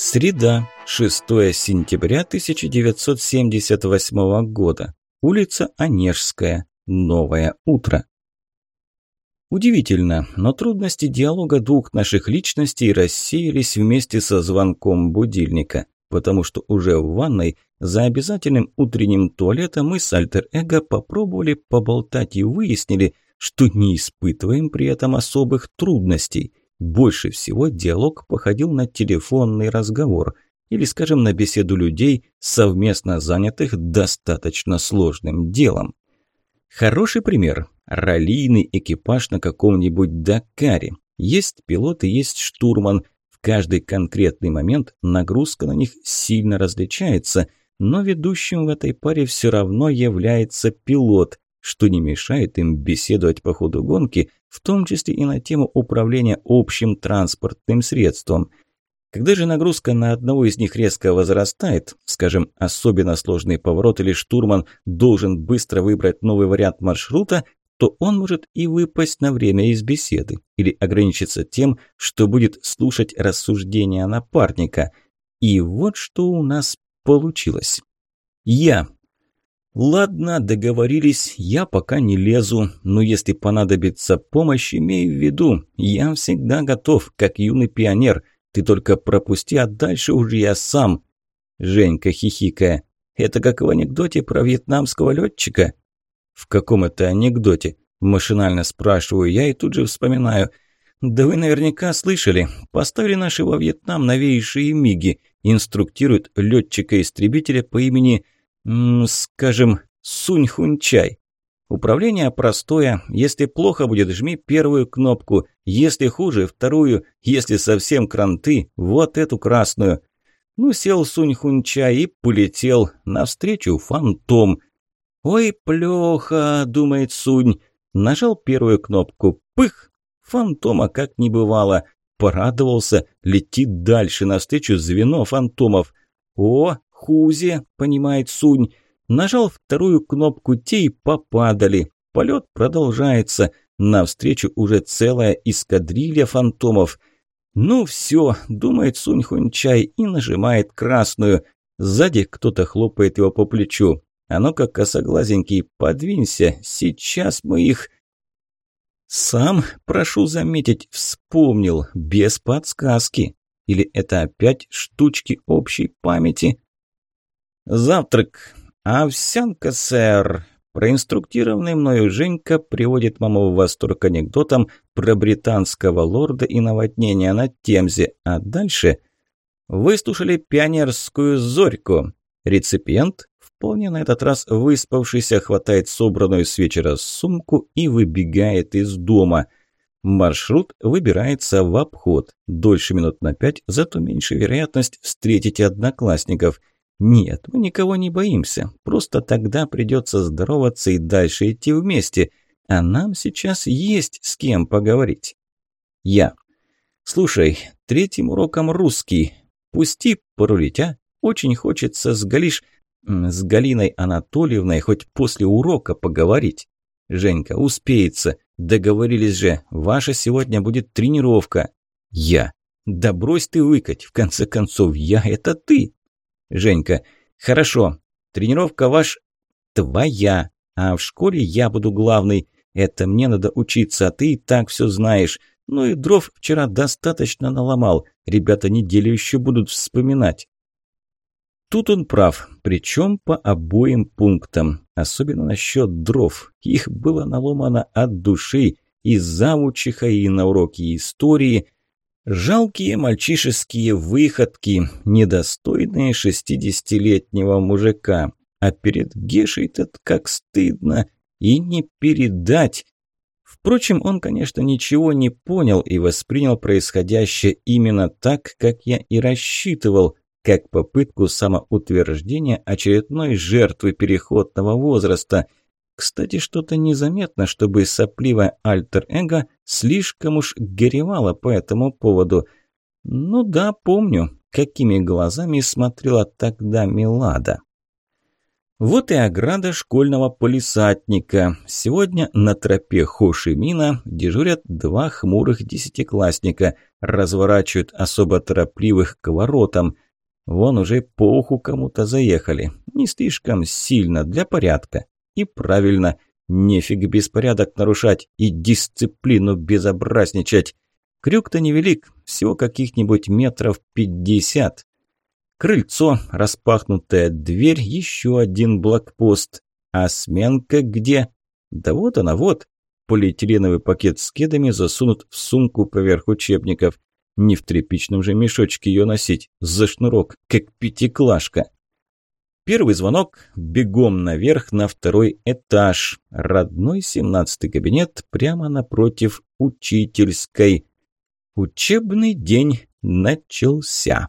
Среда, 6 сентября 1978 года. Улица Онежская. Новое утро. Удивительно, но трудности диалога двух наших личностей рассеялись вместе со звонком будильника, потому что уже в ванной за обязательным утренним туалетом мы с альтер-эго попробовали поболтать и выяснили, что не испытываем при этом особых трудностей – больше всего диалог походил на телефонный разговор или, скажем, на беседу людей, совместно занятых достаточно сложным делом. Хороший пример – раллийный экипаж на каком-нибудь Дакаре. Есть пилот и есть штурман. В каждый конкретный момент нагрузка на них сильно различается, но ведущим в этой паре все равно является пилот, что не мешает им беседовать по ходу гонки, в том числе и на тему управления общим транспортным средством. Когда же нагрузка на одного из них резко возрастает, скажем, особенно сложный поворот или штурман должен быстро выбрать новый вариант маршрута, то он может и выпасть на время из беседы или ограничиться тем, что будет слушать рассуждения напарника. И вот что у нас получилось. Я «Ладно, договорились, я пока не лезу, но если понадобится помощь, имей в виду, я всегда готов, как юный пионер. Ты только пропусти, а дальше уже я сам». Женька хихикая. «Это как в анекдоте про вьетнамского летчика?» «В каком это анекдоте?» Машинально спрашиваю я и тут же вспоминаю. «Да вы наверняка слышали. Поставили наши во Вьетнам новейшие МИГи. Инструктируют летчика-истребителя по имени скажем, Сунь-Хунчай. Управление простое. Если плохо будет, жми первую кнопку. Если хуже, вторую. Если совсем кранты, вот эту красную. Ну, сел Сунь-Хунчай и полетел навстречу фантом. «Ой, плохо», — думает Сунь. Нажал первую кнопку. Пых! Фантома как не бывало. Порадовался, летит дальше навстречу звено фантомов. О, Хузе, понимает Сунь. Нажал вторую кнопку, те и попадали. Полет продолжается. Навстречу уже целая эскадрилья фантомов. Ну все, думает Сунь Хунчай и нажимает красную. Сзади кто-то хлопает его по плечу. А ну-ка, косоглазенький, подвинься, сейчас мы их... Сам, прошу заметить, вспомнил, без подсказки. Или это опять штучки общей памяти? «Завтрак. Овсянка, сэр». Проинструктированный мною Женька приводит маму в восторг анекдотом про британского лорда и наводнение на Темзе, а дальше выслушали пионерскую зорьку. Реципиент, вполне на этот раз выспавшийся, хватает собранную с вечера сумку и выбегает из дома. Маршрут выбирается в обход. Дольше минут на пять, зато меньше вероятность встретить одноклассников – нет, мы никого не боимся. Просто тогда придется здороваться и дальше идти вместе. А нам сейчас есть с кем поговорить. Я. Слушай, третьим уроком русский. Пусти порулить, а? Очень хочется с Галиш... с Галиной Анатольевной хоть после урока поговорить. Женька, успеется. Договорились же. Ваша сегодня будет тренировка. Я. Да брось ты выкать. В конце концов, я – это ты. Женька. Хорошо. Тренировка ваш... Твоя. А в школе я буду главный. Это мне надо учиться, а ты и так все знаешь. Ну и дров вчера достаточно наломал. Ребята неделю еще будут вспоминать. Тут он прав, причем по обоим пунктам. Особенно насчет дров. Их было наломано от души. И завучиха, и на уроке истории – Жалкие мальчишеские выходки, недостойные шестидесятилетнего мужика. А перед Гешей-то как стыдно. И не передать. Впрочем, он, конечно, ничего не понял и воспринял происходящее именно так, как я и рассчитывал, как попытку самоутверждения очередной жертвы переходного возраста – кстати, что-то незаметно, чтобы сопливое альтер-эго слишком уж горевало по этому поводу. Ну да, помню, какими глазами смотрела тогда Милада. Вот и ограда школьного полисадника. Сегодня на тропе Хошимина дежурят два хмурых десятиклассника, разворачивают особо торопливых к воротам. Вон уже по уху кому-то заехали. Не слишком сильно, для порядка. И правильно, нефиг беспорядок нарушать и дисциплину безобразничать. Крюк-то невелик, всего каких-нибудь метров пятьдесят. Крыльцо, распахнутая дверь, еще один блокпост. А сменка где? Да вот она, вот. Полиэтиленовый пакет с кедами засунут в сумку поверх учебников. Не в тряпичном же мешочке ее носить, за шнурок, как пятиклашка. Первый звонок, бегом наверх на второй этаж. Родной семнадцатый кабинет прямо напротив учительской. Учебный день начался.